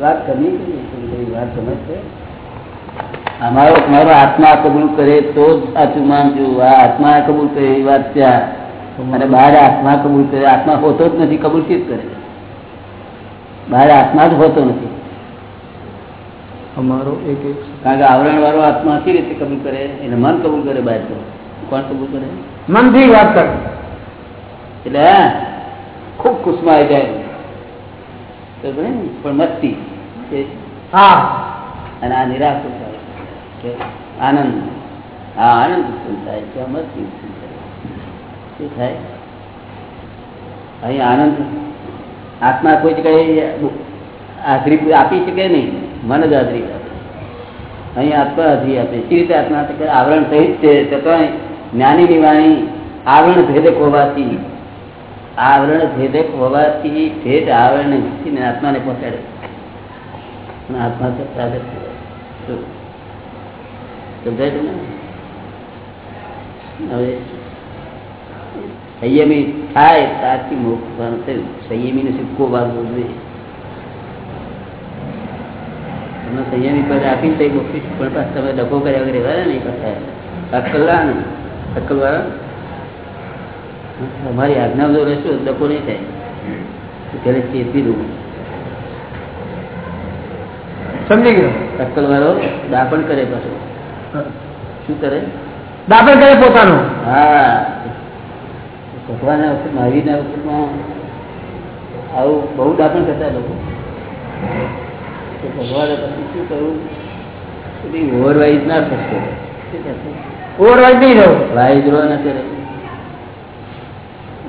વાત કરવી વાત સમજશે? અમારો મારો આત્મા કબૂલ કરે તો જ સાચું માનજો આ આત્મા કબૂલ કરે એ વાત ત્યાં. અને બહાર આત્મા કબૂલ કરે. આત્મા હોતો જ નથી કબૂલ શી કરે બહાર આત્મા જ હોતો નથી. અમારો એક એક કારણ કે આવરણ વાળો આત્મા કઈ રીતે કબૂલ કરે? એને મન કબૂલ કરે બહાર તો. કોણ કબૂલ કરે? મનથી વાત કરે. એટલે ખૂબ ખુશમાં આવી જાય. પણ મસ્તી હા. અને આ નિરાશ આનંદ આ આનંદ ઉત્પન્ન થાય કે મસ્તી ઉત્પન્ન થાય શું થાય? અહીં આનંદ આત્મા કોઈ જગ્યાએ હાજરી આપી શકે નહીં મન જ હાજરી આપે. અહીં આત્મા હાજરી આપે. સી રીતે આત્મા આવરણ સહિત છે તો જ્ઞાની જ્ઞાનીની વાણી આવરણ ભેદક હોવાથી આવરણ ભેદક હોવાથી ભેદ આવરણ ને આત્માને પહોંચાડે અને આત્મા તો સાધક છે. શું? સમજાય તમને હવે સંયમી થાય ત્યારથી મોક્ષ થવાનું થયું સંયમી ને સિક્કો વાગવો જોઈએ તમે સંયમી પદ આપીને તઈ મોક્ષી પણ પાછા તમે ડખો કર્યા વગર રહેવાના નહીં પાછા અક્કલ લા ને અક્કલ વાળા અમારી આજ્ઞા જો રહેશો ડકો નહીં થાય. ત્યારે ચેતી દઉં. સમજી ગયો? ટક્કલ વાળો દાપણ કરે પાછો. શું કરે? દાપણ કરે પોતાનું? હા. ભગવાનના વખત મહાવીરના વખતમાં આવું બહુ દાપણ કરતા લોકો. તો ભગવાને પછી શું કરવું? ઓવરવાઇઝ ના થશે. ઓવરવાઇઝ નહીં રહો. વાઇઝ રો ના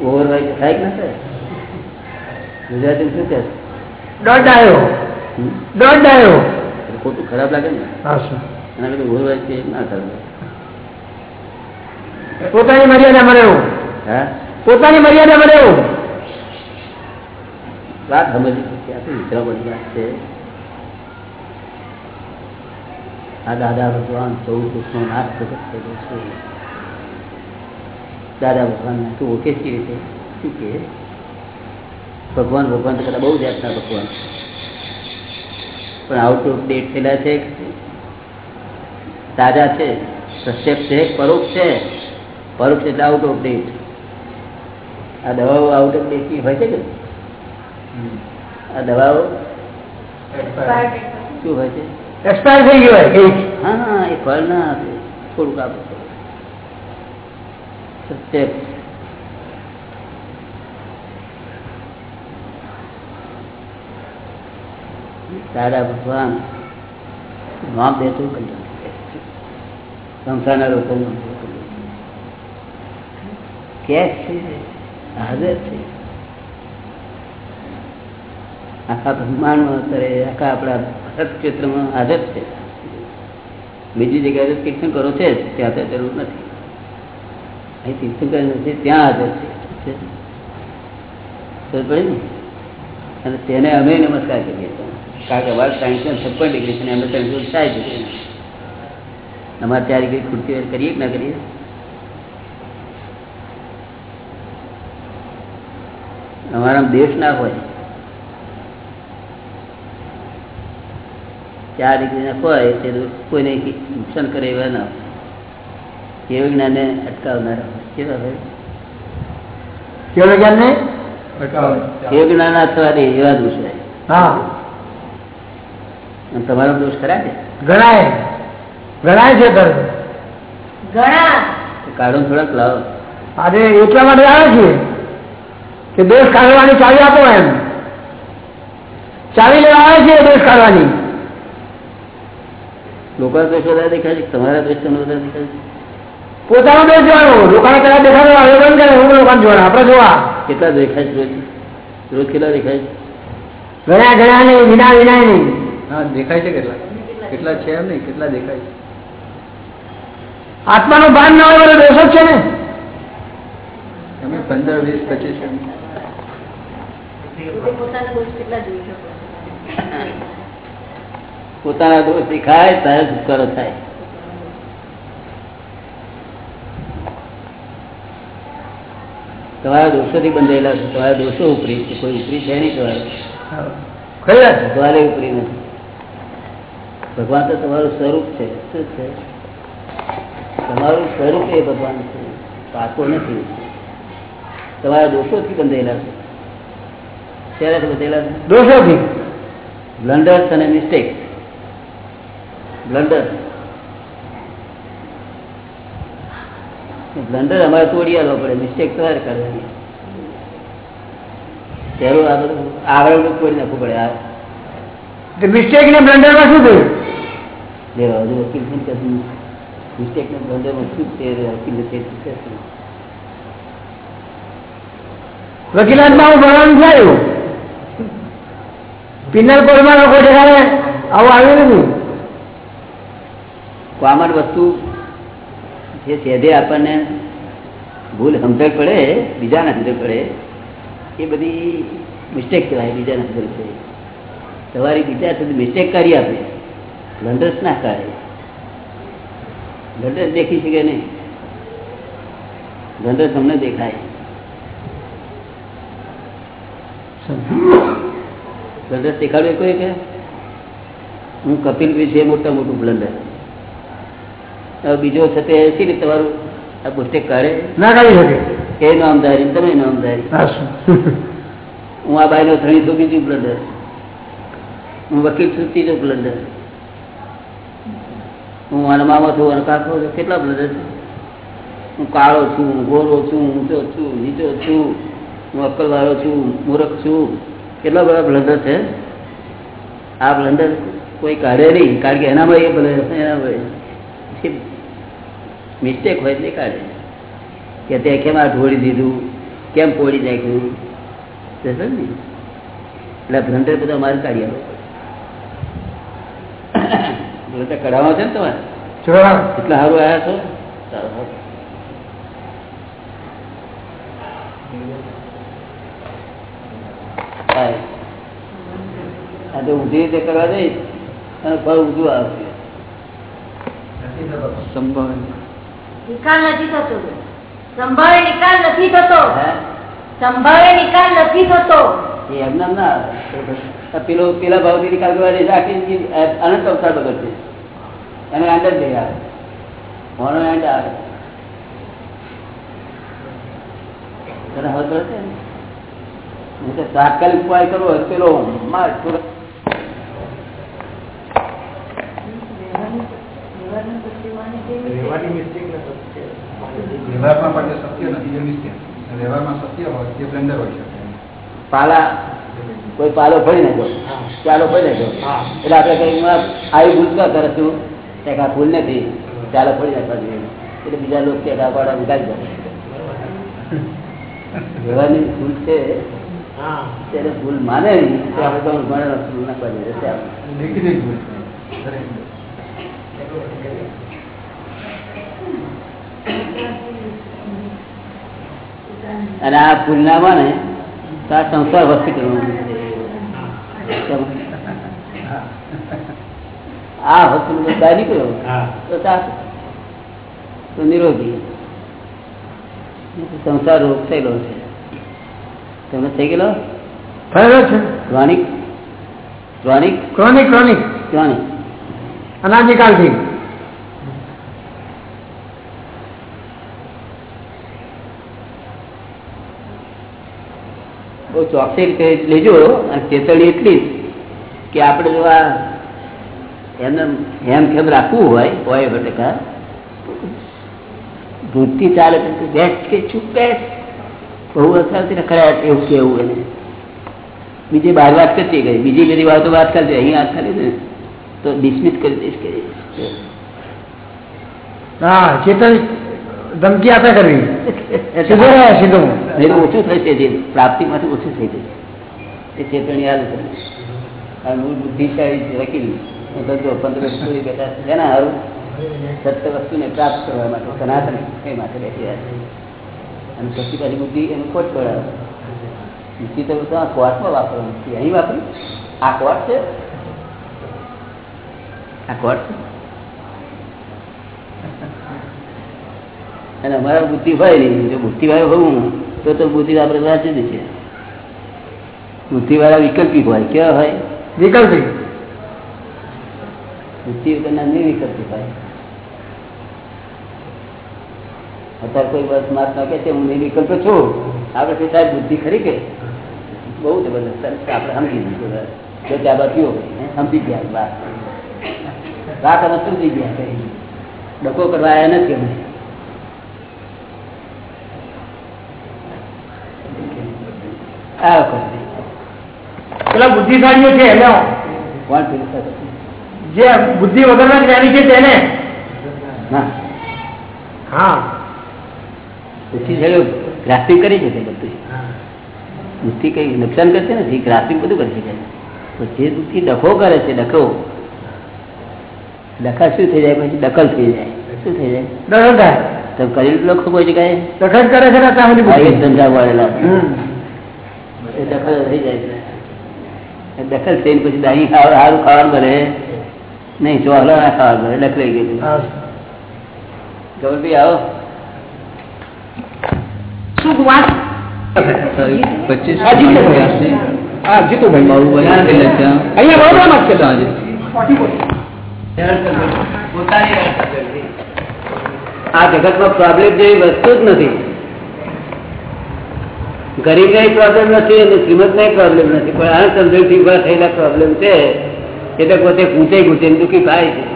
કરે ઓવરવાઇઝ થાય કે ના ગુજરાતી શું કહે દોઢ આવ્યો? દોઢ આવ્યો ખોટું ખરાબ લાગે ને? એના કરતા ઓવરવાઇઝ છે ના ખરાબ પોતાની મર્યાદામાં એવું હા? પોતાની મર્યાદામાં એવું વાત સમજી ક્યાંથી વિતરા બધી વાત છે? આ દાદા ભગવાન ચૌદ કૃષ્ણ નાશ જગત છે. દાદા ભગવાન તું ઓકે કેવી રીતે શું કે ભગવાન ભગવાન તો કદાચ બહુ જાતના ભગવાન પણ આઉટ ઓફ ડેટ થયેલા છે તાજા છે પ્રત્યક્ષ છે પરોક્ષ છે. પરોક્ષ એટલે આઉટ ઓફ ડેટ આ દવાઓ આઉટ ઓફ ડેટ હોય છે કે આ દવાઓ શું હોય છે? એક્સપાયર થઈ ગયો હા એ ફળ ના આપે થોડુંક આપે. સત્ય દાદા ભગવાન નામ દેતું કલ્યાણ સંસારના લોકો કે છે? હાજર છે. આખા બ્રહ્માંડમાં અત્યારે, આખા આપણા ભારત ક્ષેત્રમાં હાજર છે. બીજી જગ્યાએ કીર્તન કરો છે ત્યાં તો જરૂર નથી. અહીં તીર્થંકર નથી ત્યાં હાજર છે. ને? અને તેને અમે નમસ્કાર કરીએ છીએ. કારણ કે અમારે સાયન્સમાં છપ્પન ડિગ્રી છે અમે ત્રણસો સાઠ ડિગ્રી અમારે ચાર ડિગ્રી ખુરશી કરીએ કે ના કરીએ? અમારા દેશ ના હોય. ચાર ડિગ્રી ના હોય, તે કોઈને નુકસાન કરે એવા ના હોય. કેવું જ્ઞાને અટકાવનારા? હોય કેવા હોય કેવળ જ્ઞાન એવા દોષ હા. તમારો દોષ ખરા છે? ગણાય. ગણાય છે કાઢો થોડાક લાવો. આજે એટલા માટે આવે છે કે દોષ કાઢવાની ચાવી આપો એમ. ચાવી લેવા આવે છે દેશ કાઢવાની. લોકો દોષ વધારે દેખાય છે તમારા દોષ તમને વધારે દેખાય છે? પોતાનો દેશ જોવાનો. લોકોને પેલા દેખાડો આવે બંધ કરે હું લોકોને જોવાનું. આપણે જોવા. કેટલા દેખાય છે રોજ રોજ કેટલા દેખાય છે? ઘણા ગણ્યા નહીં વિના વિના નહીં. હા દેખાય છે કેટલા? કેટલા છે એમ નહીં કેટલા દેખાય છે? આત્માનું ભાન ના હોય બધો દોષ જ છે ને. તમે પંદર વીસ પચીસ પોતાના દોષ કેટલા જોઈ શકો પોતાના દોષ દેખાય ત્યારે છુટકારો થાય. તમારા દોષોથી બંધાયેલા છે તમારા દોષો ઉપરી છે કોઈ ઉપરી છે નહીં તમારે. ભગવાન ઉપરી નથી. ભગવાન તો તમારું સ્વરૂપ છે શું છે? તમારું સ્વરૂપ એ ભગવાન છે પાકો નથી. તમારા દોષોથી બંધાયેલા છે. ક્યારેથી બંધાયેલા છે? દોષોથી? બ્લન્ડર્સ અને મિસ્ટેક બ્લન્ડર બ્લન્ડર અમારે તોડી આવવો પડે મિસ્ટેક તમારે કરવાની. પહેલું આ બધું આવરણ તોડી નાખવું પડે આ. મિસ્ટેક ને બ્લન્ડરમાં શું થયું? જે હજુ વકીલ ને કશું મિસ્ટેક ને બ્લન્ડરમાં શું છે? વકીલ ને શું છે? શું? વકીલાતમાં આવું ભણવાનું થયું. પિનલ કોડમાં લોકો ઠેકાણે આવું આવ્યું નથી. કોમન વસ્તુ જે સેધે આપણને ભૂલ સમજણ પડે, બીજાને સમજણ પડે, એ બધી મિસ્ટેક કહેવાય, બીજાને સમજણ પડે. તમારી બીજા સુધી મિસ્ટેક કરી આપે. બ્લન્ડર્સ ના કરે બ્લન્ડર્સ દેખી શકે નહીં. બ્લન્ડર્સ તમને દેખાય. બ્લન્ડર્સ દેખાડવું કોઈ કે? હું કપિલ વિશે મોટા મોટું બ્લન્ડર બીજો છે તે શી રીતે તમારું આ મિસ્ટેક કરે? ના કરી શકે. એ નામધારી તમે નામધારી હું આ હું આ બાઈનો ધણી છું બ્લન્ડર હું વકીલ છું ત્રીજો બ્લન્ડર હું આના મામા છું અને કાકો છું કેટલા બ્લન્ડર છે? હું કાળો છું હું ગોરો છું ઊંચો છું નીચો છું હું અક્કલવાળો છું મૂરખ છું. કેટલા બધા બ્લન્ડર છે? આ બ્લન્ડર કોઈ કાઢે નહીં કારણ કે એનામાં એ ભલે એનામાં મિસ્ટેક હોય તે કાઢે કે તે કેમ આ ઢોળી દીધું? કેમ પોડી નાખ્યું? તે સમજ ને એટલે ભ્રંટર બધા મારે કાઢી આવો કઢાવવા છે ને તમારે? એટલે સારું આવ્યા છો. આ તો ઊંધી રીતે કરવા જઈશ અને ફળ ઊંધું આવશે સંભાવના નિકાલ નથી થતો સંભાવે નિકાલ નથી થતો. સંભાવે નિકાલ નથી થતો. એમને એમ ના પેલો પેલા ભાવથી નિકાલ કરવા આખી અનંત અવસર બગડશે એને એન્ડ જ આવે. મોનો એન્ડ આવે. તને હવે તાત્કાલિક ઉપાય કરવો પેલો માર વ્યવહારમાં પણ સત્ય નથી એ મિથ્યા વ્યવહારમાં સત્ય હોય તે બ્લેન્ડર હોય શકે. પાલા કોઈ પાલો ફરી નાખ્યો? ચાલો ભરી નાખ્યો? એટલે આપણે કઈ આવી ભૂલ ક્યાં કરે કે આ ભૂલ નથી. ચાલો ફરી નાખવા જોઈએ એટલે બીજા લોકો કે આ ઉગાડી દે. વ્યવહારની ભૂલ છે. ત્યારે ભૂલ માને નહીં આપણે તો નાખવા જોઈએ રસ્તે આપણે. દેખીતી જ ભૂલ છે દરેક અને આ ભૂલ ને તો આ સંસાર હોસ્પિટલ આ હોસ્પિટલ બહાર નીકળ્યો તો નિરોગી. સંસાર રોગ થયેલો છે. તમને થઈ ગયેલો? થયેલો છે. Chronic chronic chronic chronic chronic અનાદિકાલથી બહુ ચોકસી રીતે લેજો. અને ચેતવણી એટલી જ કે આપણે જો આ એમને હેમ ખેમ રાખવું હોય હોય ભટકા ભૂતથી ચાલે તો બેસ કે ચૂપ બેસ. બહુ અસરથી ને ખરા એવું કેવું એને. બીજી બાર વાત કરતી ગઈ. બીજી બધી વાતો વાત કરતી અહીં વાત કરી ને તો ડિસમિસ કરી દઈશ કે. હા, ચેતન ધમકી આપે કરવી સીધું રહે ઓછું થઈ છે જે પ્રાપ્તિમાંથી ઓછું થઈ જશે. એ ચેતવણી યાદ છે. મૂળ બુદ્ધિશાળી વકીલ. હું ધંધો પંદર સુધી બેઠા. એના હારું સત્ય વસ્તુને પ્રાપ્ત કરવા માટે સનાતન એ માટે બેઠી રહ્યા છે. અને પછી પાછી બુદ્ધિ એનું ખોટ પડાવે બુદ્ધિ તો આ કોર્ટમાં વાપરવાનું છે. અહીં વાપરી? આ કોર્ટ છે? આ કોર્ટ છે? અને અમારા બુદ્ધિ હોય નહીં જો બુદ્ધિ વાળો હોવું તો તો બુદ્ધિ આપણે વાંચી જ છે. બુદ્ધિ વાળા વિકલ્પી હોય કેવા હોય? વિકલ્પી બુદ્ધિ વગરના નિર્વિકલ્પી હોય. અત્યારે કોઈ બસ મહાત્મા કે છે હું નિર્વિકલ્પ છું. આપણે તે સાહેબ બુદ્ધિ ખરી કે? બહુ જબરદસ્ત આપણે સમજી દીધું જો ત્યાં બાકી સમજી ગયા વાત વાત અમે સમજી ગયા? કઈ ડકો કરવા આવ્યા નથી અમે આ વખતે પેલા બુદ્ધિશાળીઓ છે એને છે? જે બુદ્ધિ વગરના જ્ઞાની છે તેને? હા. બુદ્ધિ ગ્રાફિંગ કરી છે તે બધું. બુદ્ધિ કઈ નુકસાન કરશે નથી? ગ્રાફિંગ બધું કરી શકે. પણ જે બુદ્ધિ ડખો કરે છે ડખો. ડખા શું થઈ જાય? પછી દખલ થઈ જાય. શું થઈ જાય? દખલ થાય. તો કરી લખો કોઈ જગ્યાએ? દખલ કરે છે ધંધા વાળેલા. એ દખલ થઈ જાય છે. એ દખલ થઈને પછી દાહી ખાવા સારું ખાવાનું ભરે નહીં ચોહલા ના ખાવાનું ભરે ડખલાઈ ગયું હા. ગૌરભાઈ આવો. શું વાત? પચીસ હા, જીતુભાઈ. હા જીતુભાઈ. બાબુભાઈ એટલે ત્યાં અહીંયા વડોદરામાં જ છે. સાંજે. આ જગતમાં પ્રોબ્લેમ જેવી વસ્તુ જ નથી. ગરીબ ને પ્રોબ્લેમ નથી અને શ્રીમંત ને પ્રોબ્લેમ નથી. પણ આ સમજણથી ઊભા થયેલા પ્રોબ્લેમ છે એટલે પોતે પૂછે પૂછે દુઃખી થાય છે.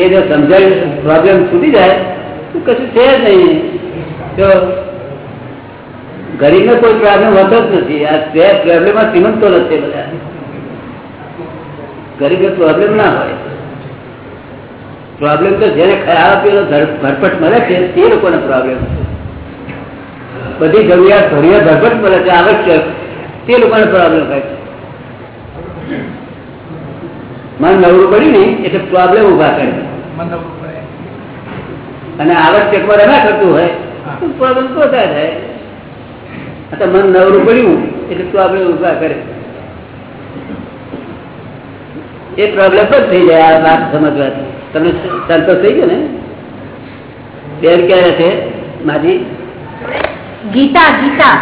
એ જો સમજણ પ્રોબ્લેમ છૂટી જાય, તો કશું છે જ નહીં. તો ગરીબને કોઈ પ્રોબ્લેમ હોતો જ નથી. આ તે પ્રોબ્લેમમાં શ્રીમંતો નથી બધા. ગરીબને પ્રોબ્લેમ ના હોય. પ્રોબ્લેમ તો જેને ખાવા પીવાનો ભરપટ મળે છે તે લોકોને પ્રોબ્લેમ બધી જરૂરિયાત જરૂરિયાત ભરપટ મળે છે આવશ્યક. તે લોકોને પ્રોબ્લેમ થાય છે. મન નવરું પડ્યું ને એટલે પ્રોબ્લેમ ઊભા કરે અને આવશ્યકમાં રમ્યા કરતું હોય તો પ્રોબ્લેમ પોતા થાય? અથવા મન નવરું પડ્યું એટલે પ્રોબ્લેમ ઊભા કરે એ પ્રોબ્લેમ જ થઈ જાય આ વાત સમજવાથી. તમને સંતોષ થઈ ગયો ને? બેન ક્યારે છે? માજી? ગીતા ગીતા.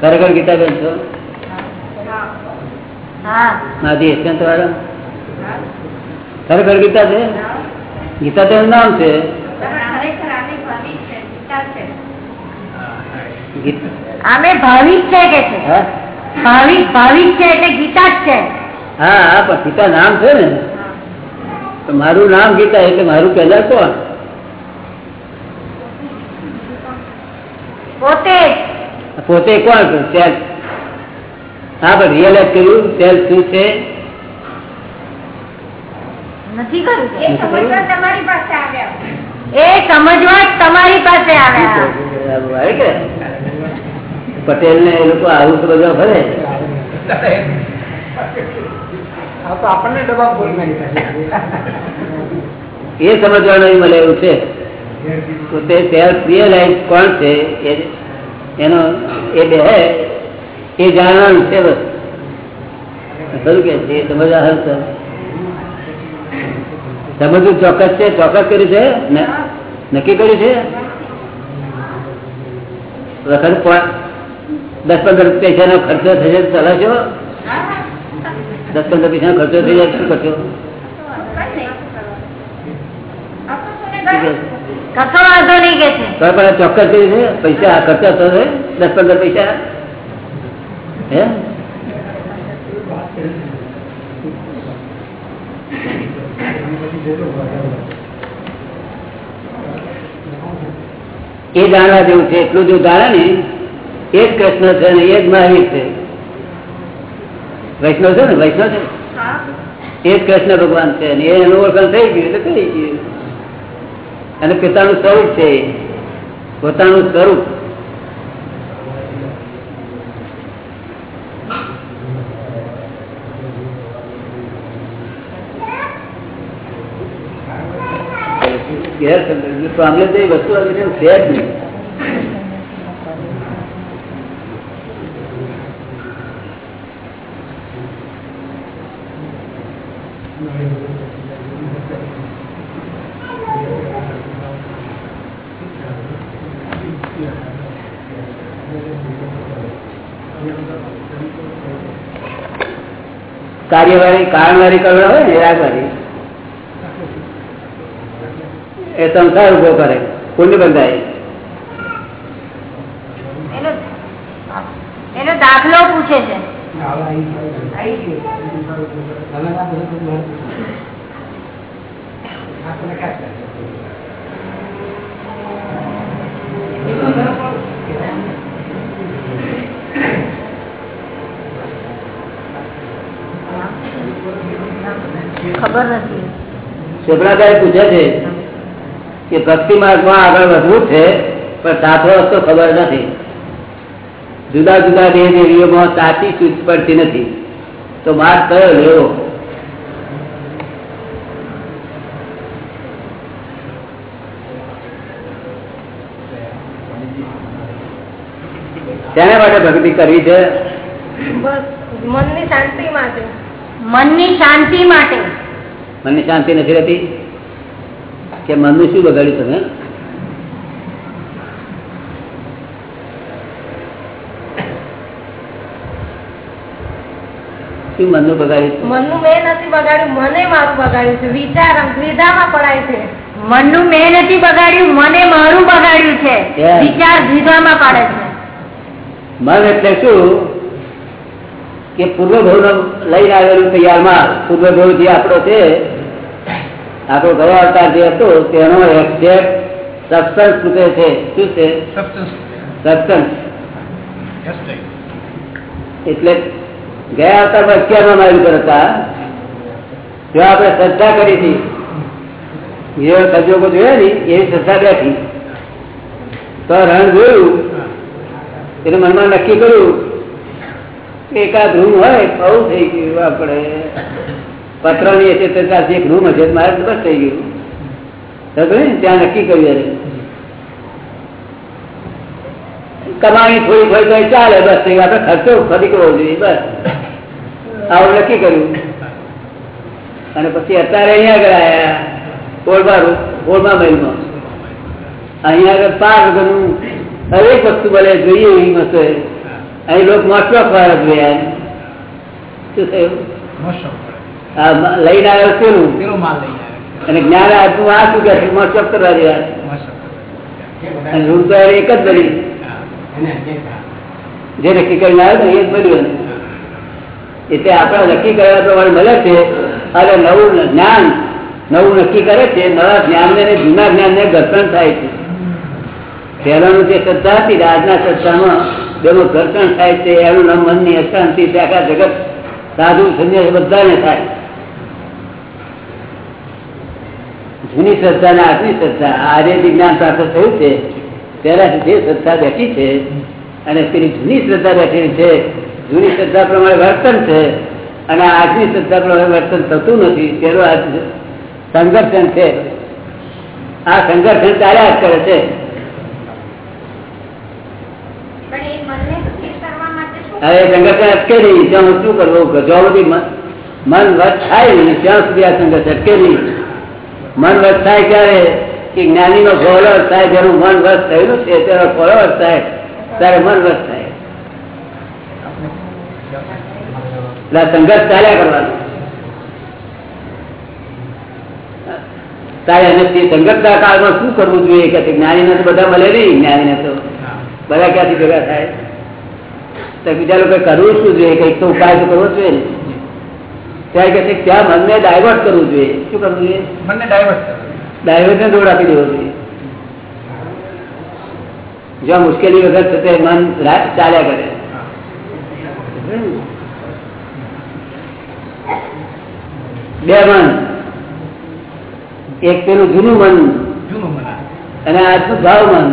ખરેખર છો? હા. માજી એશિયન ખરેખર ગીતા છે? ગીતા તેનું નામ છે. ગીત- ભાવિક છે કે છે? ભાવિક ભાવિક છે એટલે ગીતા જ છે. હા હા પણ ગીતા નામ છે ને. મારું નામ ગીતા એટલે મારું પહેલા કોણ? પોતે? પોતે કોણ સેલ્ફ. હા પણ રિયલાઇઝ કર્યું? સેલ્ફ શું છે? નથી કર્યું. નથી કર્યું? તમારી પાસે આવ્યા. એ સમજવા તમારી પાસે આવ્યા. આવું આવે કે? પટેલ ને એ લોકો આવું તો બધા ભરે તો આપણને એ સમજવાનું મળે એવું છે. પોતે સેલ્ફ રિયલાઇઝ કોણ છે? એનો એ બે એ જાણવાનું છે બસ. ખરું કે છે હલ છે સમજવું ચોક્કસ છે? ચોક્કસ કર્યું છે? ન- નક્કી કર્યું છે? વખત દસ પંદર પૈસાનો ખર્ચો થશે તો ચલાવશો? દસ પંદર પૈસાનો ખર્ચો થઈ જાય શું કરશો? ચોક્કસ છે પૈસા ખર્ચા થશે દસ પંદર પૈસા. હે? એ જાણવા જેવું છે એટલું જો જાણે ને એ જ કૃષ્ણ છે ને એ જ મહાવીર છે. વૈષ્ણવ છે ને વૈષ્ણવ છે? એ જ કૃષ્ણ ભગવાન છે ને એનું ઓળખાણ થઈ ગયું એટલે થઈ ગયું. અને પિતાનું સ્વરૂપ છે. પોતાનું સ્વરૂપ. ગેરસમજ. પામલે તો એ વસ્તુ છે જ નહીં. કાર્યવાહી કારણવારી કરવા હોય ને એ રાખવાની એ સંસાર ઊભો કરે. પુણ્ય બંધાય? એનો એનો દાખલો પૂછે છે. શોભનાભાઈ પૂછે છે કે ભક્તિ માર્ગમાં આગળ વધવું છે પણ સાચો રસ્તો ખબર નથી. જુદા જુદા દેહ દેવીઓમાં સાચી સૂચ પડતી નથી. તો માર્ગ કયો લેવો? શેના માટે ભક્તિ કરવી છે? મનની શાંતિ માટે. મનની શાંતિ માટે. મને શાંતિ નથી રહેતી? કે મનનું શું બગાડ્યું તમે? શું મનનું બગાડ્યું મનનું મેં નથી બગાડ્યું મને મારું બગાડ્યું છે. વિચાર દ્વિધામાં પડાય છે. મનનું મેં નથી બગાડ્યું મને મારું બગાડ્યું છે. વિચાર દ્વિધામાં પાડે છે. મન એટલે શું? કે પૂર્વ ભાવ લઈને આવેલું તૈયાર માલ પૂર્વ ભાવ જે આપણો છે આપણો ગયો અવતાર જે હતો તેનો એક્ઝેક્ટ સબસ્ટન્સ રૂપે છે? શું છે? સબસ્ટન્સ એટલે ગયા અવતારમાં અગિયારમાં મારી ઉપર હતા. જો આપણે શ્રદ્ધા કરી હતી. જે સંજોગો જોયા ને એવી શ્રદ્ધા બેઠી. તો રણ જોયું. એટલે મનમાં નક્કી કર્યું એકાદ રૂમ હોય બહુ થઈ ગયું આપણે. હશે તો ત્યાંથી એક રૂમ હશે. મારે બસ થઈ ગયું. ને? ત્યાં નક્કી કર્યું કમાણી થોડી હોય તો ચાલે. બસ થઈ. આપણે ખર્ચો ફરી કરવો જોઈએ. બસ. આવું નક્કી કર્યું. અને પછી અત્યારે અહીંયા આગળ આવ્યા કોળબા કોળબા મહેલમાં. અહીંયા આગળ પાર વગરનું હરેક વસ્તુ ભલે જોઈએ એવી મસ્ત અહીં લોકો મોટો ફરક જોયા શું થયું? લઈને આવ્યો તેનું અને જ્ઞાન આપ્યું આ શું કે છે? કરવા જેવા રૂમ તો એક જ બની. જે નક્કી કરીને આવ્યો ને એ જ બન્યું. એટલે આપણે નક્કી કર્યા પ્રમાણે મળે છે અને નવું જ્ઞાન નવું નક્કી કરે છે નવા જ્ઞાન ને જૂના જ્ઞાનને ઘર્ષણ થાય છે. પહેલાનું જે શ્રદ્ધા હતી ને આજના શ્રદ્ધામાં તેનું ઘર્ષણ થાય છે એનું નામ મનની અશાંતિ આખા જગત સાધુ સંન્યાસ બધાને થાય. જૂની શ્રદ્ધા ને આજની શ્રદ્ધા આજે વિજ્ઞાન પ્રાપ્ત થયું છે ત્યારે જે શ્રદ્ધા બેઠી છે અને પેલી જૂની શ્રદ્ધા બેઠેલી છે જૂની શ્રદ્ધા પ્રમાણે વર્તન છે અને આજની શ્રદ્ધા પ્રમાણે વર્તન થતું નથી તેનો આ સંઘર્ષણ છે. આ સંઘર્ષણ ચાલ્યા જ કરે છે. હવે સંઘર્ષણ અટકે નહીં ત્યાં હું શું કરવું? જો બધી મન વધ થાય નહીં ત્યાં સુધી આ સંઘર્ષ અટકે નહીં. મન વસ થાય ક્યારે કે જ્ઞાનીનો ફોલોવર થાય, જેનું મન વસ થયેલું છે, તેનો ફોલોવર થાય, ત્યારે મન વસ થાય. સંઘર્ષ ચાલ્યા કરવાનો. તારે એને તે સંઘર્ષના કાળમાં શું કરવું જોઈએ? કે જ્ઞાનીને તો બધા મળે નહીં જ્ઞાનીને તો બધા ક્યાંથી ભેગા થાય? તો બીજા લોકો કરવું શું જોઈએ? કંઈક તો ઉપાય તો કરવો જોઈએ ને. ત્યારે કે ત્યાં મનને ડાયવર્ટ કરવું જોઈએ. શું કરવું જોઈએ? મનને ડાયવર્ટ ડાયવર્ટ ને દોડ આપી દેવો જોઈએ. જ્યાં મુશ્કેલી વગર છે મન ચાલ્યા કરે. બે મન. એક પેલું જૂનું મન. અને આજનું ભાવ મન.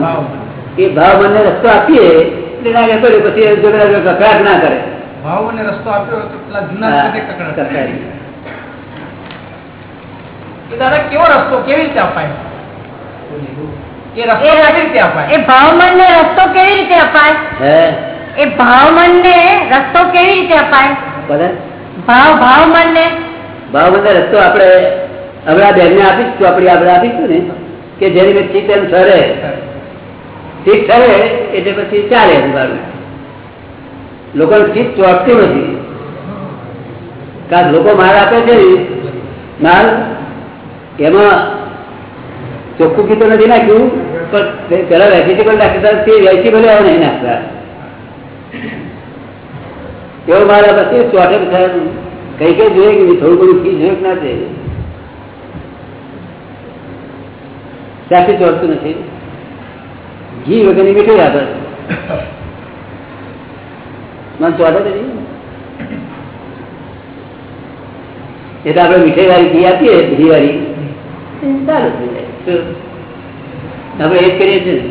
એ ભાવ મનને રસ્તો આપીએ એટલે લાગે પડ્યું પછી ઝઘડા ઝઘડા ના કરે. ભાવ અને રસ્તો આપ્યો તો પેલા જૂના એ દાદા કેવો રસ્તો? કેવી રીતે અપાય? એ રસ્તો કેવી રીતે અપાય? એ ભાવમનને રસ્તો કેવી રીતે અપાય? હે? એ ભાવમનને રસ્તો કેવી રીતે અપાય? બધા ભાવ ભાવમનને ભાવ બંધ રસ્તો આપણે બેનને આપીશું આપણી આપણે આપીશું ને કે જેની મેં ચીત એમ ઠરે ચીત ઠરે એટલે પછી ચાલે લોકોને ચીત ચોટતું નથી. કારણ લોકો માલ આપે છે માલ એમાં ચોખ્ખું કીધું નથી નાખ્યું? પણ પેલા વેજીટેબલ નાખતા તે વેજીટેબલ એવા નહીં નાખતા. એવો માલ આપે તે ચોટે કઈ કઈ જોઈએ કે થોડું ઘણું ફી જોઈએ ના છે. ત્યાંથી ચોટતું નથી? ઘી વગરની મીઠું આપે મને તો એ તો આપણે મીઠાઈ વાળી ઘી આપીએ ઘી વાળી સારું આપણે એ જ કરીએ છીએ.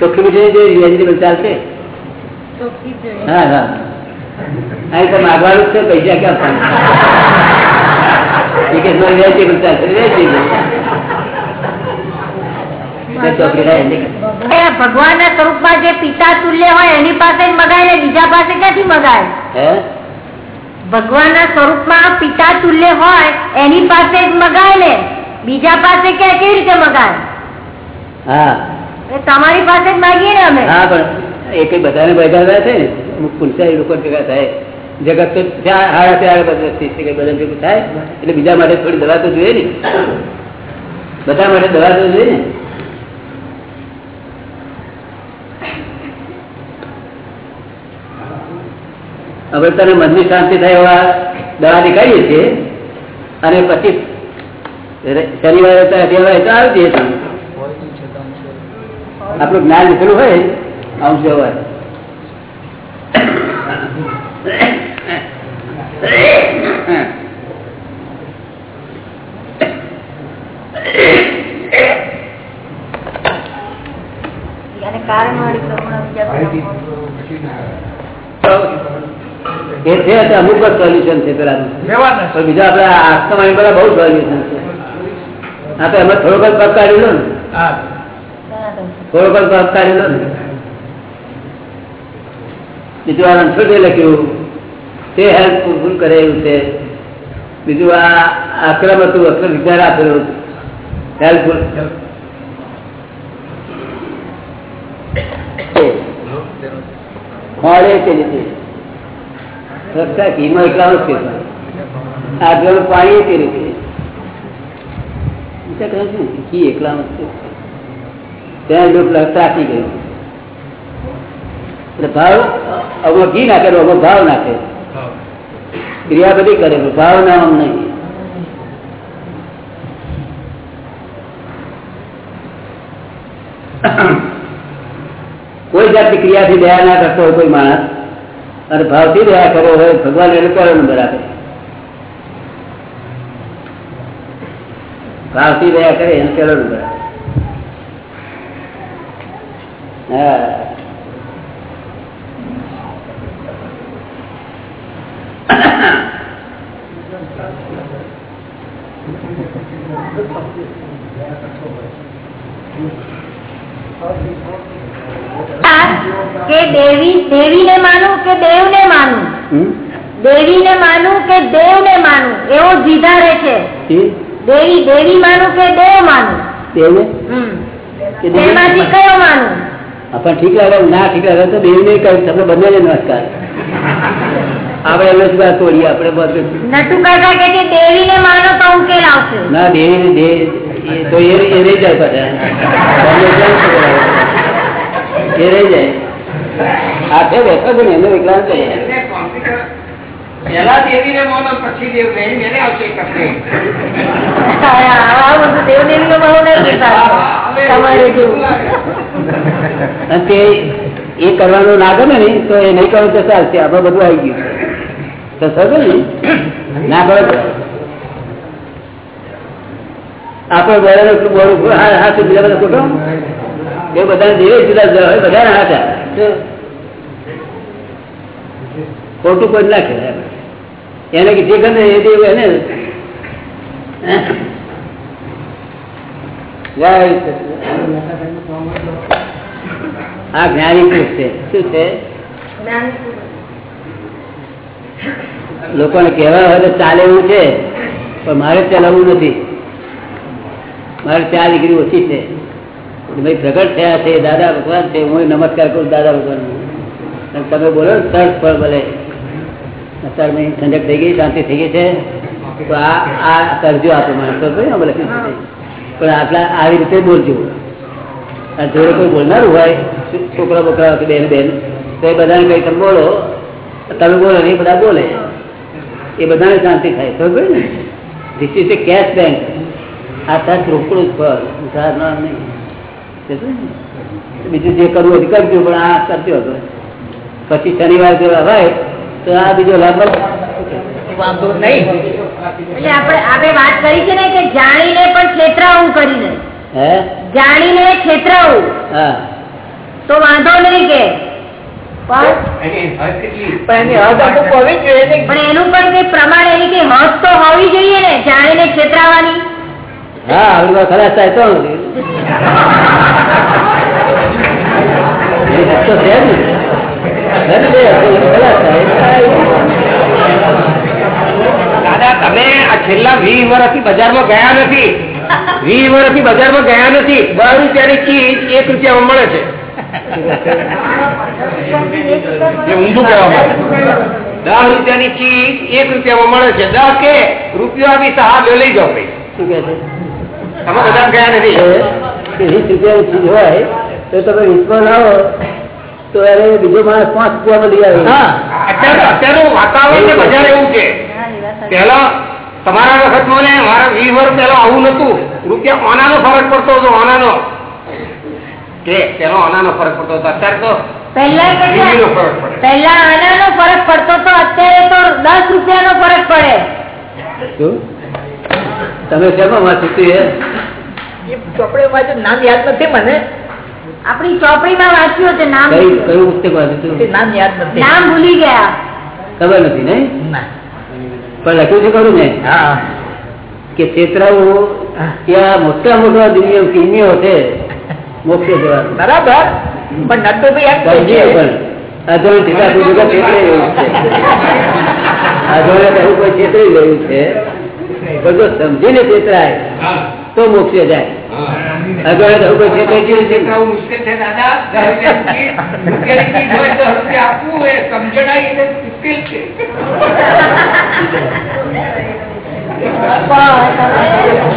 ચોખ્ખી મીઠાઈ જોઈએ વેજીટેબલ ચાલશે? હા હા. અહીં તો માગવાનું છે પૈસા ક્યાં વેજીટેબલ ચાલશે વેજીટેબલ એટલે ના સ્વરૂપમાં સ્વરૂપમાં જે પિતા તુલ્ય હોય એની પાસે જ મગાય ને બીજા પાસે ક્યાંથી મગાય? ભગવાન ના સ્વરૂપમાં પિતા તુલ્ય હોય એની પાસે જ મગાય ને બીજા પાસે ક્યાં કેવી રીતે મગાય? હા. તમારી પાસે જ માગીએ ને અમે. હા પણ એ કઈ બધાને ભેગા થયા છે ને અમુક લોકો ભેગા થાય. જગત તો ત્યાં હાડા ત્યાં બધા ભેગું થાય. એટલે બીજા માટે થોડી દવા તો જોઈએ ને. બધા માટે દવા તો જોઈએ ને. હવે તને મનની શાંતિ થાય એવા દવા નીકાળીએ છીએ. અને પછી શનિવારે તો તો આવી જઈએ તમે આપણું જ્ઞાન લીધેલું હોય અંશ વ્યવહાર કારણ વાળી બીજા એ છે તે અમુક જ સોલ્યુશન છે પેલા બીજા આપડે આત્માની બધા બહુ સોલ્યુશન છે. હા તો એમાં થોડોક જ પગ કાઢી લો ને થોડોક જ પગ કાઢી લો ને. બીજું આ રણછોડે લખ્યું તે હેલ્પફુલ કરે એવું છે. બીજું આ આક્રમ હતું અક્રમ વિચાર આપેલું હેલ્પફુલ ખોળે તે રીતે. રસ્તા ઘીમાં એકલા જ છે આગળ પાણી તે રીતે વિચાર કરે છે ને, ઘી એકલા જ છે ત્યાં લોકો ત્રાસી ગયું એટલે ભાવ હવે ઘી નાખે હવે ભાવ નાખે ક્રિયા બધી કરે પણ ભાવ ના આમ નહીં કોઈ જાતની ક્રિયાથી દયા ના કરતો હોય કોઈ માણસ અને ભાવથી દયા કરો હોય, ભગવાન એને કરો નંબર આપે? ભાવથી દયા કરે, એને પેલો નંબર આપે. હા કે દેવી દેવીને માનું કે દેવને માનું હમ? દેવીને માનું કે દેવને માનું? એવો જીધારે છે. દેવી દેવી માનું કે દેવ માનું? દેવને? તેમાંથી કયો માનું? આપણને ઠીક લાગે ના ઠીક લાગે તો દેવ ને કહ્યું તમે બંને નમસ્કાર. આપડે એમને શું તોડીએ આપડે બધું નટુ કાકા કે દેવી ને માનો તો ઉકેલ આવશે? ના દેવી દેવ તો એ રહી જાય પાછા? એ રહી જાય. આ છે બેઠો છે ને એનો વિકલાંગ છે પેલા દેવીને માનો પછી દેવ નહીં એને આવશે બધું નહીં તે એ કરવાનું ના ગમે ને તો એ નહીં કરો તો ચાલશે આપડે બધું આવી ગયું. તો સમજો ને? ના કરો તો આપણે બરાબર એટલું બોલું હા હા તો બીજા બધા ખોટો? એ બધા દેવે જુદા જુદા હોય બધા હાથા ખોટું કોઈ નાખે એને કે જે ગમે એ દેવ એને આ જ્ઞાની પુરુષ છે. શું છે? લોકોને કહેવા હોય તો ચાલે એવું છે પણ મારે ચલાવવું નથી. મારે ચાર ડિગ્રી ઓછી છે. ભાઈ પ્રગટ થયા છે દાદા ભગવાન છે હું નમસ્કાર કરું દાદા ભગવાન તમે બોલો ને તર્ક ફળ ભલે અત્યારે મેં ઠંડક થઈ ગઈ, શાંતિ થઈ ગઈ છે. તો આ કરજો આપણે માણસો પણ આટલા આવી રીતે બોલજો. જોડે કોઈ બોલનારું હોય, છોકરા બોકરા બેન બેન, તો એ બધાને કઈ તમે બોલો. તમે બોલો એ બધા બોલે. એ બધાને શાંતિ થાય, ખબર ને? This is a cash bank આ તાર રોકડું જ ફળ, ઉધાર ના નહીં. બીજું જે કરવું હોય કરજો, પણ આ કરજો હતો પછી શનિવાર જેવા હોય તો આ બીજો લાભ. વાંધો નહીં. એટલે આપણે આપણે વાત કરી છે ને કે જાણીને પણ છેતરાવું કરીને. હે? જાણીને છેતરાવું. હા. તો વાંધો નહીં કે. પણ એની. પણ કઈ પ્રમાણ એની કઈ હદ તો હોવી જોઈએ ને જાણીને છેતરાવાની. હા આવડી વાર થાય તો. દાદા તમે આ છેલ્લા વીસ વર્ષથી બજારમાં ગયા નથી. વીસ વર્ષથી બજારમાં ગયા નથી. દર રૂપિયાની ચીજ એક રૂપિયામાં મળે છે. એ ઊંધું કહેવા દસ રૂપિયાની ચીજ એક રૂપિયામાં મળે છે. દસ કે રૂપિયા બી સહાર લઈ જાઓ ભાઈ. શું કે છે? તમે બધા ગયા નથી. વીસ રૂપિયાની ચીજ હોય તો તમે વીસમાં લાવો તો અરે બીજો માણસ પાંચ રૂપિયામાં લઈ આવે અત્યારે અત્યારનું વાતાવરણ બજાર એવું છે. પેલા તમારા વખતમાં ને મારા વીસ વર્ષ પહેલા આવું નતું રૂપિયા ઓનાનો ફરક પડતો હતો ઓનાનો. કે પેલો ઓનાનો ફરક પડતો હતો. અત્યારે તો પહેલા વીજળીનો કેટલા ફરક પડે. પહેલા આનાનો ફરક પડતો તો અત્યારે તો દસ રૂપિયાનો ફરક પડે. તમે કેમ એ એ ચોપડીમાં નામ યાદ નથી મને. આપણી ચોપડીમાં વાંચ્યું છે નામ કઈ કયું પુસ્તક વાંચ્યું નામ યાદ નથી. નામ ભૂલી ગયા. ખબર નથી ને. પણ લખ્યું છે ખરું ને? કે ચેતરાવું ત્યાં મોટા મોટા નિયમ કિમિયો છે મોક્ષે જવાનું. બરાબર. પણ નટુભાઈ પણ અધોરણ ટીકા ટૂંકા ચેતરી રહ્યું છે. અધોરણ એવું કોઈ ચેતરી રહ્યું છે. પણ જો સમજીને ચેતરાય તો મોક્ષે જાય.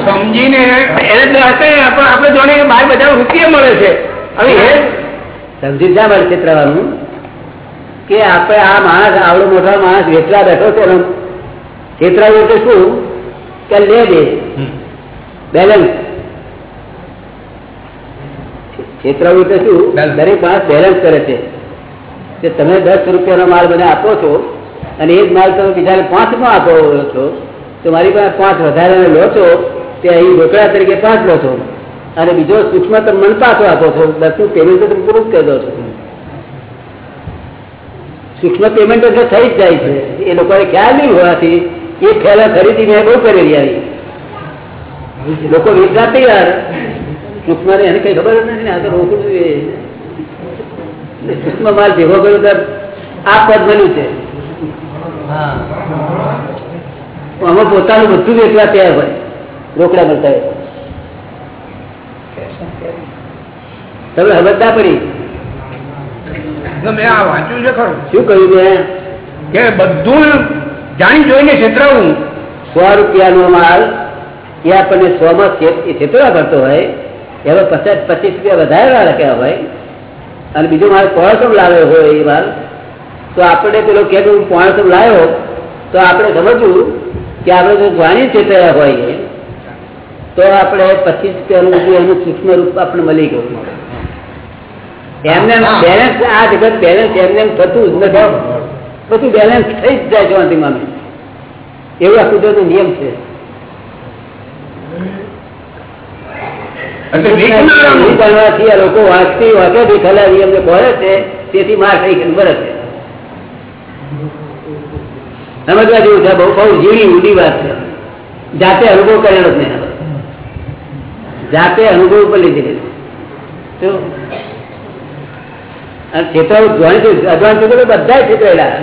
સમજીને એને આપણે જાણીએ કે બધા રૂપિયા મળે છે. હવે સમજી શા માટે છેતરાવાનું કે આપણે આ માણસ આવડો મોટો માણસ વેચવા બેઠો છે છેતરાવું એટલે શું? કે લે દે. બેલેન્સ છેતરાવું એટલે શું? દરેક માણસ બેલેન્સ કરે છે. કે તમે દસ રૂપિયાનો માલ મને આપો છો અને એ જ માલ તમે બીજાને પાંચમાં આપો છો તો મારી પાસે પાંચ વધારે લો છો તે અહીં ઢોકળા તરીકે પાંચ લો છો. અને બીજો સૂક્ષ્મ તમે મને પાછો આપો છો. દસનું પેમેન્ટ તો તમે પૂરું કરી દો છો. સૂક્ષ્મ પેમેન્ટ એટલે થઈ જ જાય છે. એ લોકોને ખ્યાલ નહીં હોવાથી એ ફેલા ખરીદી મેં બહુ કરેલી આવી લોકો વેચવા તૈયાર. સૂક્ષ્મ એને કઈ ખબર જ નથી ને આ તો રોકડું એ. સૂક્ષ્મ માલ ભેગો કર્યો તો આ પદ બન્યું છે. આમાં પોતાનું બધું વેચવા તૈયાર હોય રોકડા મળતા તમે સમજતા પડી. મેં આ વાંચ્યું છે ખરું? શું કહ્યું મેં? કે બધું જાણી જોઈને છેતરાવું. સો રૂપિયાનો માલ એ આપણને સો માં છેતરા કરતો હોય એમાં પચાસ પચીસ રૂપિયા વધારે વાળા કહેવા ભાઈ. અને બીજું મારે પોણસો લાવ્યો હોય એ માલ, તો આપણે પેલો કે હું લાવ્યો, તો આપણે સમજવું કે આપણે જો જાણી છેતર્યા હોય તો આપણે પચીસ રૂપિયાનું બધું એનું સૂક્ષ્મ રૂપ આપણે મળી ગયું. એમને બેલેન્સ આ જગત બેલેન્સ એમને થતું જ નથી. બધું બેલેન્સ થઈ જ જાય શાંતિમાં એવું આ કુદરતનો નિયમ છે એટલે નહીં વિજ્ઞાન કરવાથી આ લોકો વાંચતી વાંચે દેખાયેલા અમને બોલે છે તેથી માર થઈ ખાઈને બરે છે. સમજવા જેવું છે બહુ બહુ ઝીણી ઊંડી વાત છે. જાતે અનુભવ કરેલો જ નહીં જાતે અનુભવ પર લીધી અને છેતરાવું જોવાની છે. અજવાન છે તો બધા છેતરેલા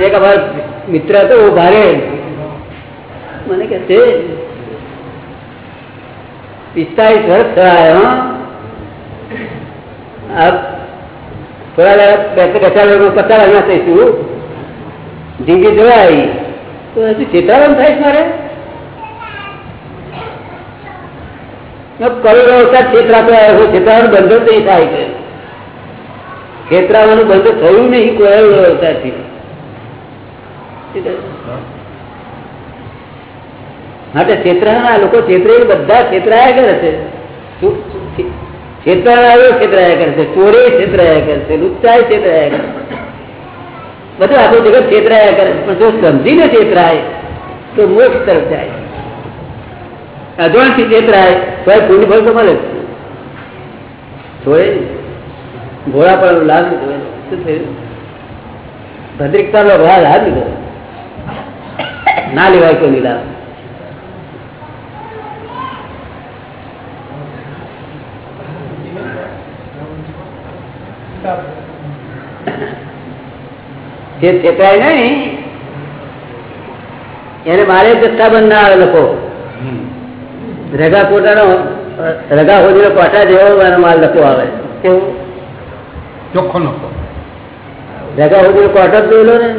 એક અમારો મિત્ર હતો ભારે. મને કે પિસ્તાલીસ વર્ષ થયા થોડા પચાસ ના થઈશું. જિંદગી આવી તો હજુ ચેતાવન થાય મારે? કરોડો અવતાર છેતરાતો આવ્યો છેતરાવાનું બંધ નહીં થાય કે. છેતરાવાનું બંધ થયું નહીં કોઈ કરોડો અવતારથી માટે છેતરાના લોકો છેતરે બધા છેતરાયા કરે છે? છેતરાયો છેતરાયા કરે છે. ચોરે છેતરાયા કરે છે. લુચ્ચાય છેતરાયા કરે બધું આખું જગત છેતરાયા કરે. પણ જો સમજીને છેતરાય, તો મોક્ષ તરફ જાય અજવાણથી છેતરાય, તો પુણ્ય ફળ તો મળે. થોડે ઘોડા પણ લાભ લીધો શું થયું? ભદ્રિકતાનો ભાગ હાથ ના લેવાય કોઈ લાભ જે છેતરાય નહીં એને મારે જથ્થાબંધ ના આવે લોકો રગા પોતાનો રગા હોદીનો કોટા જેવો એનો માલ લખો આવે. કેવું? ચોખ્ખો નખો રગા હોદીનો કોટો જ જોયેલો ને?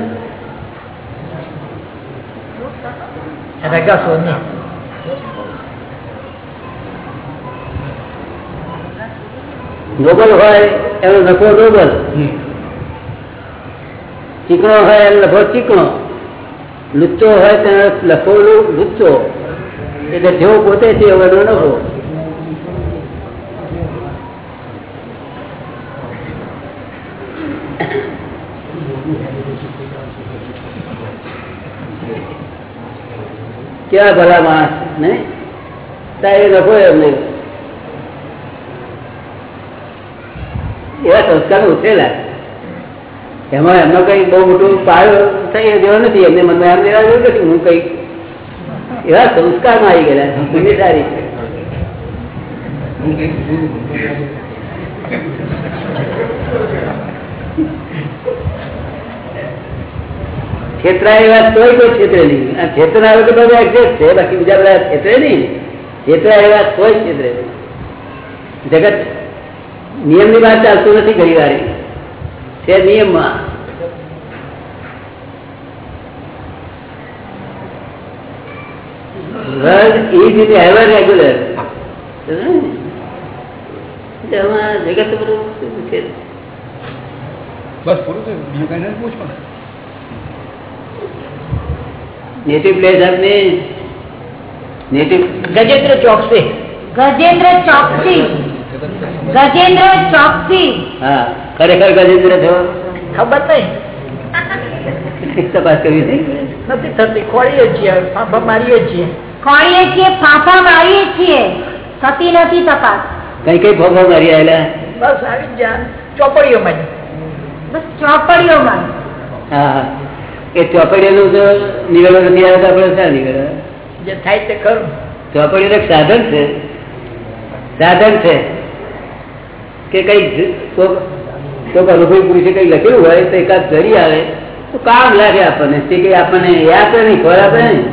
રગા સોની. નોબલ હોય એનો નફો ડોબલ ચીકણો હોય એનો નફો ચીકણો. લુચ્ચો હોય તેનો લખો લુચ્ચો. એટલે જેવો પોતે છે એવો એનો નફો. કેવા ભલા માણસ ને તારે નફો એમને એવા સંસ્કાર ઉઠેલા એમાં એમનો કઈ બહુ મોટું પાયો થઈ જેવો નથી. એમને મનમાં એમ લેવા જેવું નથી. હું કઈ એવા સંસ્કારમાં આવી ગયેલા જિમ્મેદારી છેતરાય વાત તોય કોઈ છેતરે નહીં. આ છેતરા આવે તો બધા એક્ઝેક્ટ છે. બાકી બીજા બધા છેતરે નહીં. છેતરાય એવા તોય છેતરે નહીં જગત નિયમની વાત ચાલતું નથી ઘણી વાર છે નિયમમાં. World is in ever regular જગત બધું છે? બસ પૂરું થયું. બીજું કઈ નથી? પૂછો ને. નેટિવ પ્લેસ આપની નેટિવ ગજેન્દ્ર ચોકસી. ગજેન્દ્ર ચોકસી. ગજેન્દ્ર ચોકસી. હા ખરેખર ગજેન્દ્ર થયો ખબર નહીં. તપાસ કરવી નથી થતી ખોળીએ છીએ ફાંફા મારીએ છીએ. ખોળીએ છીએ ફાંફા મારીએ છીએ. થતી નથી તપાસ. કઈ કઈ ફોફો મારી આવેલા? બસ આવી જ ચોપડીઓમાં બસ ચોપડીઓમાં હા હા. એ ચોપડીનું જો નિવેડો નથી આવે તો આપણે શા નિવેડો? જે થાય તે ખરું. ચોપડીઓ એક સાધન છે. સાધન છે. કે કઈ કોઈક અનુભવી પુરુષે કઈ લખેલું હોય તો એકાદ ધરી આવે તો કામ લાગે આપણને. તે કઈ આપણને યાદ કરે નહીં ખબર આપે નહીં.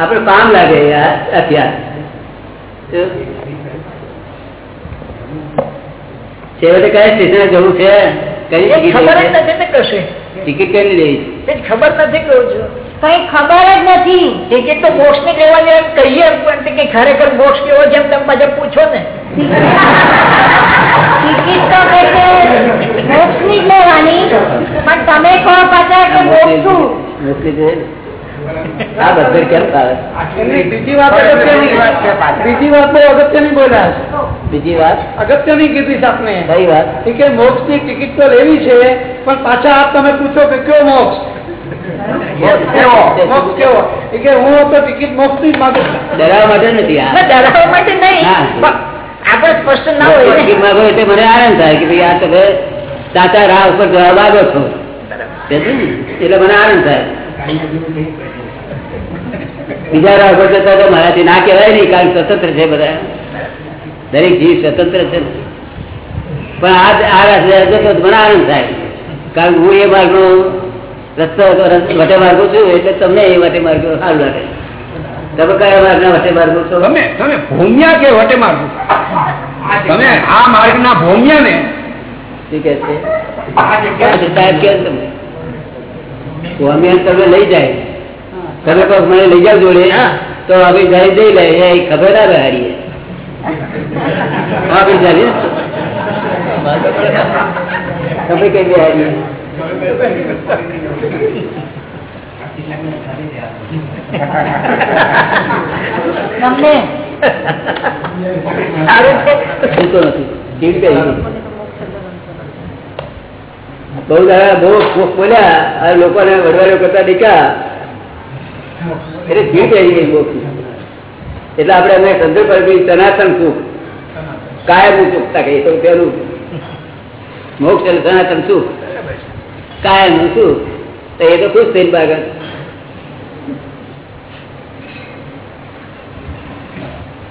આપણે કામ લાગે આ હથિયાર છેવટે કયા સ્ટેશને જવું છે. કઈ ખબર? નથી કશે. ટિકિટ કઈ લેવી? એ ખબર નથી કહું છું. કઈ ખબર જ નથી. ટિકિટ તો બોક્સની લેવાની એમ કહીએ પણ કઈ ખરેખર બોક્સ કેવો જેમ તમે પાછા પૂછો ને. ટિકિટ તો કે છે મોક્ષની જ લેવાની. પણ તમે કહો પાછા કે મોક્ષ શું? આ બધે કેમ બીજી વાત અગત્યની બીજી વાત બહુ અગત્યની બોલ્યા બીજી વાત? અગત્યની કીધી આપને. કઈ વાત? કે મોક્ષની ટિકિટ તો લેવી છે પણ પાછા આપ તમે પૂછો કે કયો મોક્ષ? માંગુ ડરાવવા માટે નથી ડરાવવા માટે નહીં. હા. સ્પષ્ટ ના હોય. એટલે મને આનંદ થાય કે ભાઈ આ તમે સાચા રાહ ઉપર જવાબ આગો છો. એટલે મને આનંદ થાય. બીજા રાહ ઉપર જતા તો મારાથી ના કહેવાય નહીં કારણ સ્વતંત્ર છે બધા. દરેક જીવ સ્વતંત્ર છે. પણ આ આ રાહ જતો મને આનંદ થાય. કારણ કે હું એ માર્ગનો રસ્તો વટે માર્ગો છું એટલે તમને એ વટે માર્ગો સારું લાગે. તમે કયા માર્ગના વટે માર્ગો છો? તમે તમે ભૂમ્યા કે વટે માર્ગો? તમે આ માર્ગના ભૂમ્યા ને શું છે? સાહેબ કે તમે સ્વામી તમે લઈ જાય. તમે કહો મને લઈ જાવ જોડે તો હવે જાય દઈ લે એ ખબર આવે રહે હારી હા તમે કઈ બે બહુ દાડા બહુ બોલ્યા આ લોકોને વડવાડો કરતા દીકા એટલે ચીડ આવી ગઈ બહુ એટલે આપણે અમે સંતો પર સનાતન સુખ. કાયમ સુખતા કહીએ તો પેલું મોક્ષ સનાતન સુખ. કાયમ શું તો એ તો ખુશ થઈને બાગત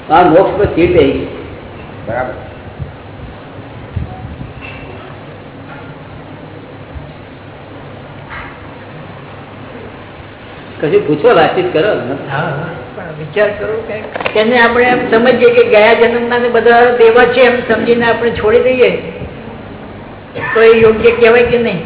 આ મોક્ષ પર ચીડ થઈ ગઈ બરાબર. કશું પૂછો વાતચીત કરો? વિચાર કરો કે તેને આપણે એમ સમજીએ કે ગયા જન્મના ને બધા દેવા છે એમ સમજીને આપણે છોડી દઈએ. તો એ યોગ્ય કહેવાય કે નહીં?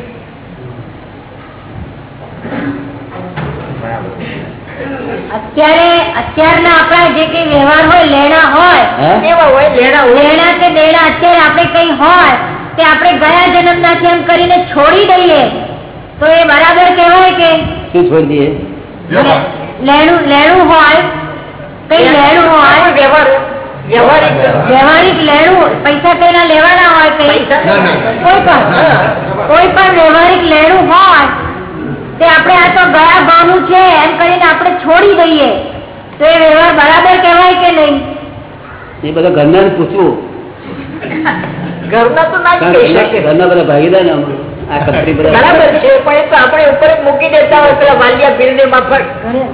અત્યારે અત્યારના આપણા જે કઈ વ્યવહાર હોય લેણા હોય હે? એવા હોય લેણા કે દેણા અત્યારે આપણે કઈ હોય તે આપણે ગયા જન્મ નાથી એમ કરીને છોડી દઈએ. તો એ બરાબર કહેવાય કે શું છોડી દઈએ? લેણું લેણું હોય કઈ લેણું હોય. વ્યવહાર વ્યવહારિક વ્યવહારિક લેણું પૈસા તેના લેવાના હોય કઈ. કોઈ પણ કોઈ પણ વ્યવહારિક લેણું હોય તે આપણે આ તો ગયા ભાવનું છે એમ કરીને આપણે છોડી દઈએ. તો એ વ્યવહાર બરાબર કહેવાય કે નહીં? એ બધા ઘરના પૂછવું. ઘરના તો ના ઘરના બધા ભાગીદાર ને આમાં. આ કંપની બધા બરાબર છે પણ એ તો આપણે ઉપર મૂકી દેતા હોય પેલા વાલિયા પીરને માફક.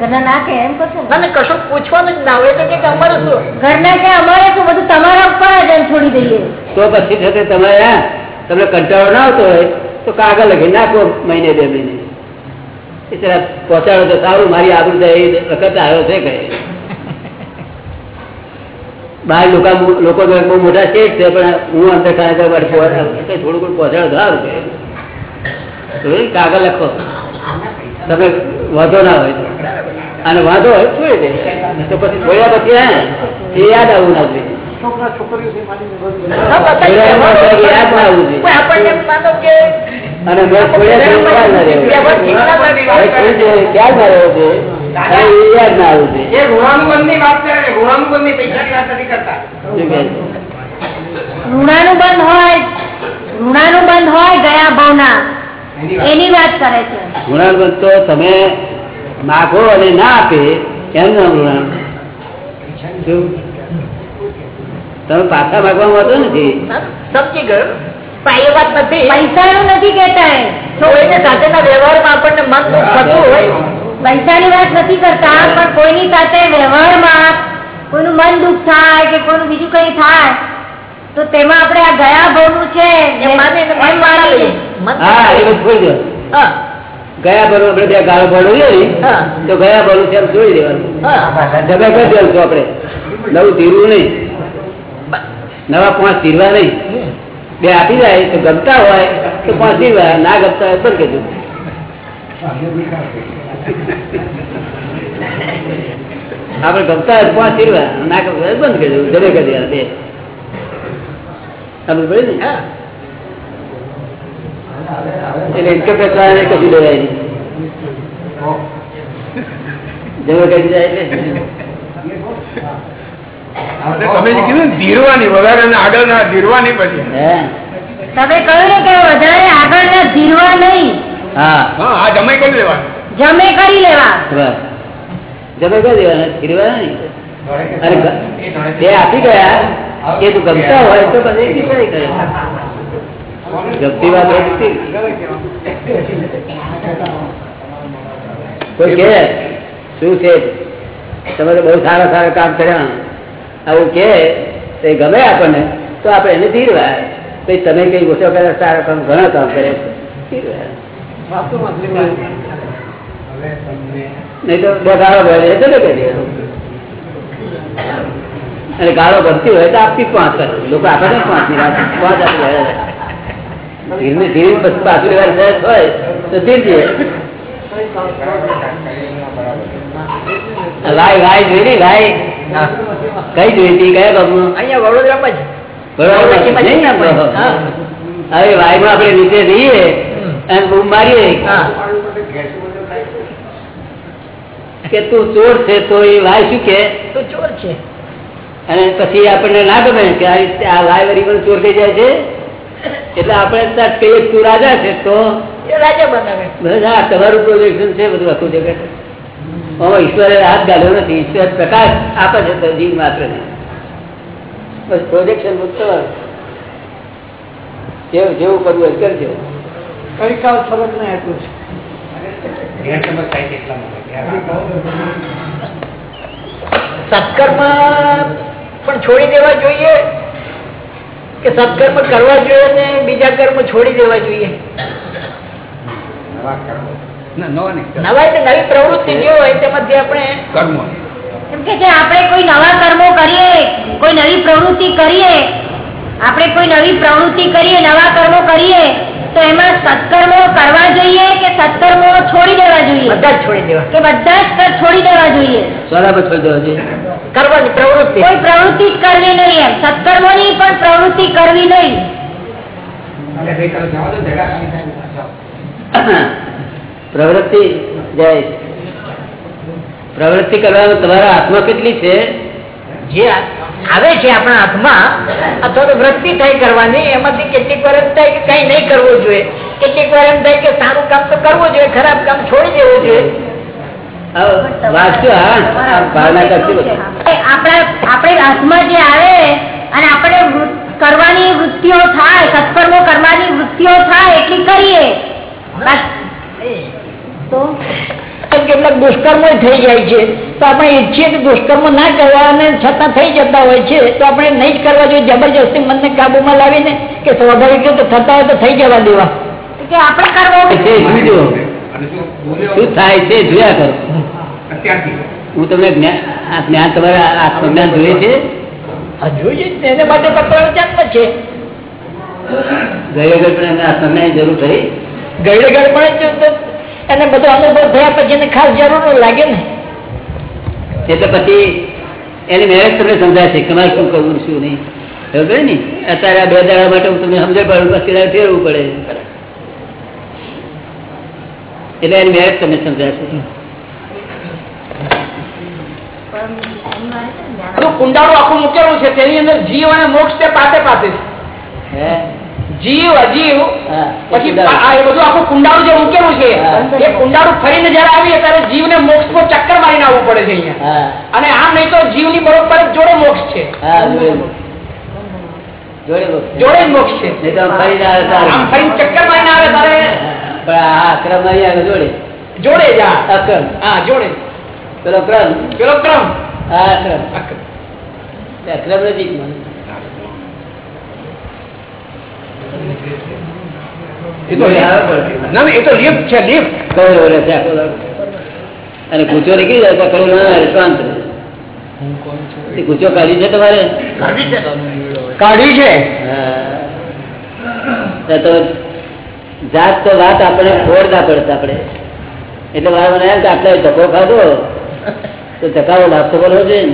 ઘરના ના કે એમ ના કશું પૂછવાનું જ ના હોય એટલે કે અમારે શું? ઘરના કે અમારે શું બધું તમારા ઉપર જ એમ છોડી દઈએ? તો પછી થશે તમારે તમને કંટાળો ના આવતો હોય તો કાગળ લખી નાખો મહિને બે મહિને. જરા પહોંચાડો તો સારું મારી આબરૂ જાય એ વખત આવ્યો છે કહે બહાર લોકો લોકો બહુ મોટા શેઠ છે પણ હું અંદર ખાને થોડું ઘણું પહોંચાડો સારું કહે કાગળ લખો. તમે વાંધો ના હોય અને વાંધો હોય છોડી દે. તો પછી છોડ્યા પછી હે એ યાદ આવવું ના જોઈએ. છોકરા છોકરીઓ યાદ ના આવવું જોઈએ. અને ના યાદ ના છે? ઋણાનું બંધ હોય ઋણાનું બંધ હોય ગયા ભાવના. એની વાત. કરે છે. ઋણાનુબંધ તો તમે માગો અને ના આપે કેમ ના ઋણાન તમે પાછા માગવામાં વાંધો નથી. સમજી ગયો વાત નથી. પૈસાનું નથી કેતા સાથેના વ્યવહારમાં આપણને મન થતું હોય. પૈસાની વાત નથી કરતા પણ કોઈની સાથે વ્યવહારમાં કોઈનું મન દુઃખ થાય કે કોઈનું બીજું કઈ થાય તો તેમાં આપણે આ ગયા ભાવનું છે એમ માને ને મન એમ માની મન હા એ બધું છોડી દો. હા. ગયા ભરું આપણે બે ગાળો ભરવું છે તો ગયા ભરું છે એમ છોડી દેવાનું. કરી આપણે. નવું ધીરવું નહીં. નવા પાંચ ધીરવા નહીં. બે આપી જાય, તો ગમતા હોય, તો પહોંચી જાય, ના ગમતા હોય કરી દઉં આપણે ગમતા હોય પાંચ ધીરવા ના ગમતા બંધ કરી દઉં જમે કરી ને? હા. એટલે ઇન્કમ ટેક્સ કશું લેવાય જાય તમે કીધું ધીરવાની વધારે આગળ ના ધીરવાની પછી. તમે કહ્યું ને કે વધારે આગળ ના ધીરવા નહીં. હા. હા આ કરી દેવાનું જમે કરી લેવા. જમે કરી દેવાના ધીરવા નહીં. બે આપી ગયા. એ તું ગમતા હોય તો પછી ડિસાઈડ કરે. ગમતી વાત હોય કોઈ કે શું છે? તમે તો બહુ સારા સારા કામ કર્યા. આવું કે એ ગમે આપણને તો આપણે એને ધીરવા પછી તમે કઈ ઓછો કર્યા સારા કામ ઘણા કામ કરે નહીં તો ગાળો ભરે નહીં અને ગાળો ભરતી હોય તો આપતી પાંચ કરે. લોકો આપણને પાંચની રાત પાંચ આપી ધીર ધીરે ધીરે પછી પાછું લેવાની હોય તો ધીરે લાય લાય જોઈ રહી લાય કઈ જોઈ હતી કયા બાબુ અહીંયા વડોદરામાં જ. આપણે? હવે નીચે જઈએ અને બૂમ મારીએ. કે તું ચોર છે તો એ વાય શું કે? તો ચોર છે. અને પછી આપણને ના ગમે કે આ લાય વરી પણ ચોર થઈ જાય છે? એટલે આપણે કહીએ તું રાજા છે તો એ રાજા બનાવે. બધા તમારું પ્રોજેક્શન છે બધું આખું જગત. ઈશ્વરે હાથ ગાળ્યો નથી. ઈશ્વર પ્રકાશ આપે છે તો જીવ માત્ર ને બસ પ્રોજેક્શન મુક્ત જેવું જેવું કરવું એ કરજો. કઈ કાળ નહીં છે. સત્કર્મ પણ છોડી દેવા જોઈએ કે સત્કર્મ કરવા જોઈએ ને બીજા કર્મ છોડી દેવા જોઈએ? નવા નહીં નવા એટલે નવી પ્રવૃત્તિ જે હોય તેમાંથી આપણે કર્મ. એમ કે આપણે કોઈ નવા કર્મો કરીએ કોઈ નવી પ્રવૃત્તિ કરીએ આપણે કોઈ નવી પ્રવૃત્તિ કરીએ નવા કર્મો કરીએ તો એમાં સત્કર્મો કરવા જોઈએ કે સત્કર્મો છોડી દેવા જોઈએ? બધા છોડી દેવા. કે બધા જ છોડી દેવા જોઈએ? બરાબર છોડી દેવા જોઈએ. કરવાની પ્રવૃત્તિ. કોઈ પ્રવૃત્તિ જ કરવી નહીં એમ. સત્કર્મોની પણ પ્રવૃત્તિ કરવી નહીં. પ્રવૃત્તિ જાય પ્રવૃત્તિ કરવામાં તમારા હાથમાં કેટલી છે? જે આવે છે આપણા હાથમાં અથવા તો વૃત્તિ થાય કરવાની એમાંથી કેટલીક વાર એમ થાય કે કઈ નહીં કરવું જોઈએ. કેટલીક વાર એમ થાય કે સારું કામ તો કરવું જોઈએ ખરાબ કામ છોડી દેવું જોઈએ. આપણે હાથમાં જે આવે અને આપણે કરવાની વૃત્તિઓ થાય સત્કર્મો કરવાની વૃત્તિઓ થાય એટલી કરીએ. બસ. તો? કેટલાક દુષ્કર્મો થઈ જાય છે. તો આપણે ઈચ્છીએ કે દુષ્કર્મ ના કરવા અને છતાં થઈ જતા હોય છે તો આપણે નહીં જ કરવા જોઈએ. જબરજસ્તી મનને કાબુમાં લાવીને કે સ્વાભાવિક રીતે થતા હોય તો થઈ જવા દેવા. કે આપણે કરવો શું થાય છે જોયા કરો. હું તમને જ્ઞાન આ જ્ઞાન તમારા આત્મજ્ઞાન જોઈએ છે? જોઈએ એને માટે પકડવાનો જન્મ છે. ગયે વખત પણ એમને જરૂર થઈ ગયડે ગયડે પણ તો બધો અનુભવ થયા પછી એને ખાસ જરૂર લાગે ને. એટલે પછી એની મેરેજ તમને સમજાય છે કે મારે શું કરવું શું નહીં. ખબર ને? અત્યારે આ બે દાડા માટે હું તમને સમજણ પડું પછી ફેરવું પડે. એટલે એની મેરેજ તમને સમજાશે કુંડાળું આખું મૂકેલું છે તેની અંદર જીવ અને મોક્ષ તે પાતે પાતે છે. હે? જીવ અજીવ. પછી એ બધું આખું કુંડાળું જે મૂકેલું છે. હા. એ કુંડાળું ફરીને જયારે આવીએ ત્યારે જીવને મોક્ષ નો ચક્કર મારીને આવવું પડે છે અહીંયા. અને આમ નહીં તો જીવની બરોબર જ જોડે મોક્ષ છે. જોડે મોક્ષ. છે. તારે. ચક્કર મારીને આવે ત્યારે પણ આ ક્રમ નહીં આવે જોડે. જોડે જ. અક્રમ હા જોડે પેલો ક્રમ. પેલો ક્રમ. ક્રમ. અક્રમ નથી જ મને. એ તો જોડે આવે પણ. ના ના, એ તો લિફ્ટ છે લિફ્ટ કવરો રહે છે આખો દાડો. અને ગુચો નીકળી જાય તો ના? શાંત ગુચો કાઢી છે તમારે? કાઢી છે. તો જાત તો વાત આપણે ફોડતા પડતા આપણે. એટલે મારા મને એમ કે આટલા ધક્કો ખાધો તો ધક્કાનો લાભ તો કરવો જોઈએ ને.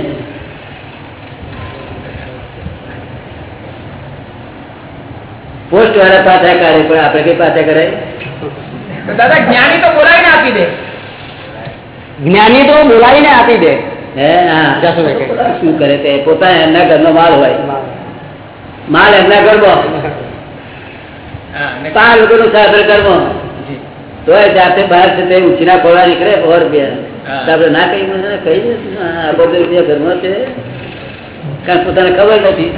પોસ્ટ વાળા પાછા કરે પણ આપણે કઈ પાછા કરાય દાદા જ્ઞાની તો બોલાવીને આપી દે. જ્ઞાની તો બોલાવીને આપી દે. શું કરે? તે? પોતાના એમના ઘરનો માલ હોય. માલ એમના ઘરમાં પાંચ લોકો નું સાસર ઘરમાં તોય જાતે બહાર છે તે ઉછીના ખોળા નીકળે સો બે. તો ના કહી મને કહી દે આ બધું રૂપિયા ઘરમાં છે. કારણ કે પોતાને ખબર નથી.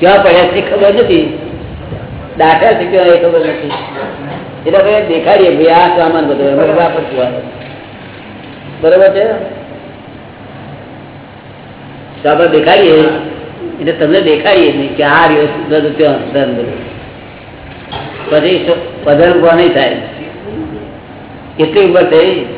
ક્યાં પડ્યા છે ખબર નથી. દાખલા શીખ્યો એ ખબર નથી. એટલે ભાઈ દેખાડીએ ભાઈ આ સામાન બધો. બરોબર છે? સાબર દેખાડીએ. એટલે તમને દેખાડીએ નહીં કે આ રહ્યો ત્યાં ધન બધું. પછી પધર ઊભા નહીં થાય? કેટલી ઉંમર થઈ?